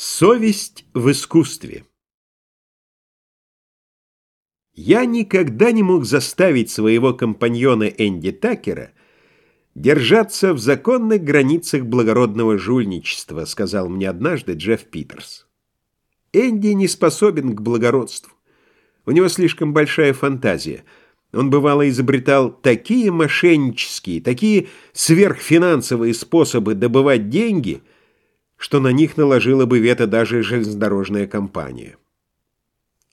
Совесть в искусстве Я никогда не мог заставить своего компаньона Энди Такера держаться в законных границах благородного жульничества, сказал мне однажды Джефф Питерс. Энди не способен к благородству. У него слишком большая фантазия. Он бывало изобретал такие мошеннические, такие сверхфинансовые способы добывать деньги – что на них наложила бы вето даже железнодорожная компания.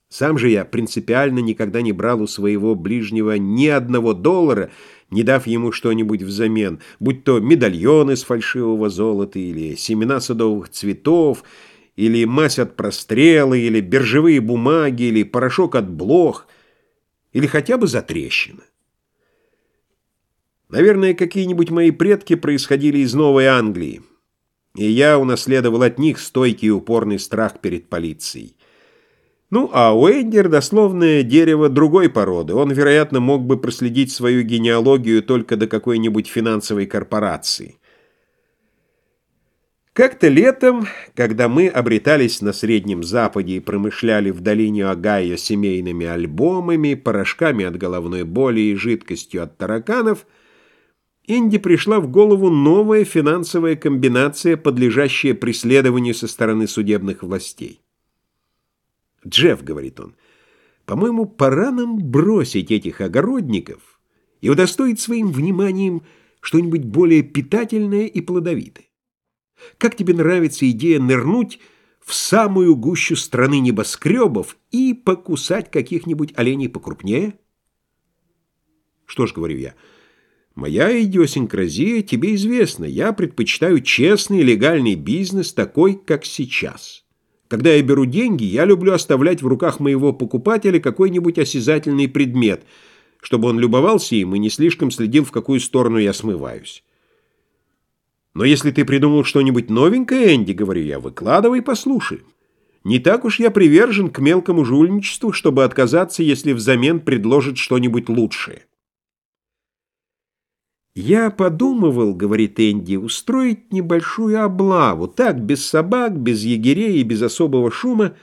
Сам же я принципиально никогда не брал у своего ближнего ни одного доллара, не дав ему что-нибудь взамен, будь то медальон из фальшивого золота, или семена садовых цветов, или мазь от прострела, или биржевые бумаги, или порошок от блох, или хотя бы затрещина. Наверное, какие-нибудь мои предки происходили из Новой Англии и я унаследовал от них стойкий и упорный страх перед полицией. Ну, а Уэйдер — дословное дерево другой породы. Он, вероятно, мог бы проследить свою генеалогию только до какой-нибудь финансовой корпорации. Как-то летом, когда мы обретались на Среднем Западе и промышляли в долине Огайо семейными альбомами, порошками от головной боли и жидкостью от тараканов — Инди пришла в голову новая финансовая комбинация, подлежащая преследованию со стороны судебных властей. «Джефф», — говорит он, — «по-моему, пора нам бросить этих огородников и удостоить своим вниманием что-нибудь более питательное и плодовитое. Как тебе нравится идея нырнуть в самую гущу страны небоскребов и покусать каких-нибудь оленей покрупнее?» «Что ж», — говорю я, — Моя идиосинкразия тебе известна. Я предпочитаю честный легальный бизнес такой, как сейчас. Когда я беру деньги, я люблю оставлять в руках моего покупателя какой-нибудь осязательный предмет, чтобы он любовался им и не слишком следил, в какую сторону я смываюсь. Но если ты придумал что-нибудь новенькое, Энди, говорю я, выкладывай, послушай. Не так уж я привержен к мелкому жульничеству, чтобы отказаться, если взамен предложат что-нибудь лучшее. «Я подумывал, — говорит Энди, — устроить небольшую облаву, так, без собак, без егерей и без особого шума,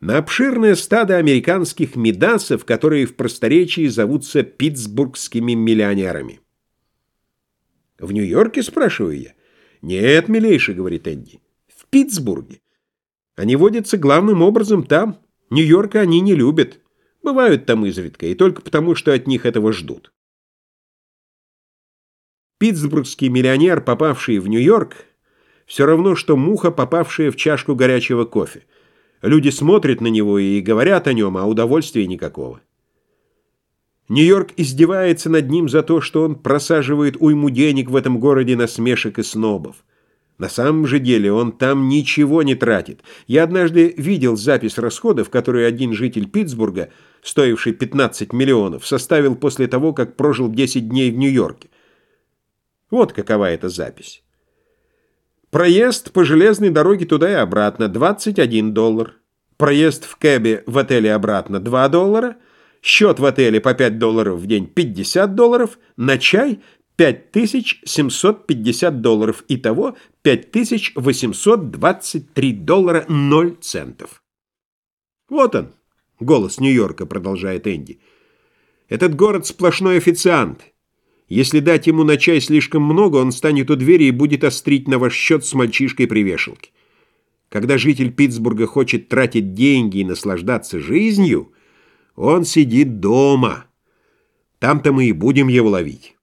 на обширное стадо американских медасов, которые в просторечии зовутся питтсбургскими миллионерами». «В Нью-Йорке?» — спрашиваю я. «Нет, милейший, — говорит Энди, — в Питтсбурге. Они водятся главным образом там. Нью-Йорка они не любят. Бывают там изредка, и только потому, что от них этого ждут». Питтсбургский миллионер, попавший в Нью-Йорк, все равно, что муха, попавшая в чашку горячего кофе. Люди смотрят на него и говорят о нем, а удовольствия никакого. Нью-Йорк издевается над ним за то, что он просаживает уйму денег в этом городе насмешек и снобов. На самом же деле он там ничего не тратит. Я однажды видел запись расходов, которую один житель Питтсбурга, стоивший 15 миллионов, составил после того, как прожил 10 дней в Нью-Йорке. Вот какова эта запись. Проезд по железной дороге туда и обратно – 21 доллар. Проезд в кэбе в отеле обратно – 2 доллара. Счет в отеле по 5 долларов в день – 50 долларов. На чай – 5750 долларов. Итого 5823 доллара 0 центов. Вот он, голос Нью-Йорка, продолжает Энди. Этот город сплошной официант – если дать ему на чай слишком много, он станет у двери и будет острить на ваш счет с мальчишкой при. Когда житель Питтсбурга хочет тратить деньги и наслаждаться жизнью, он сидит дома. Там-то мы и будем его ловить».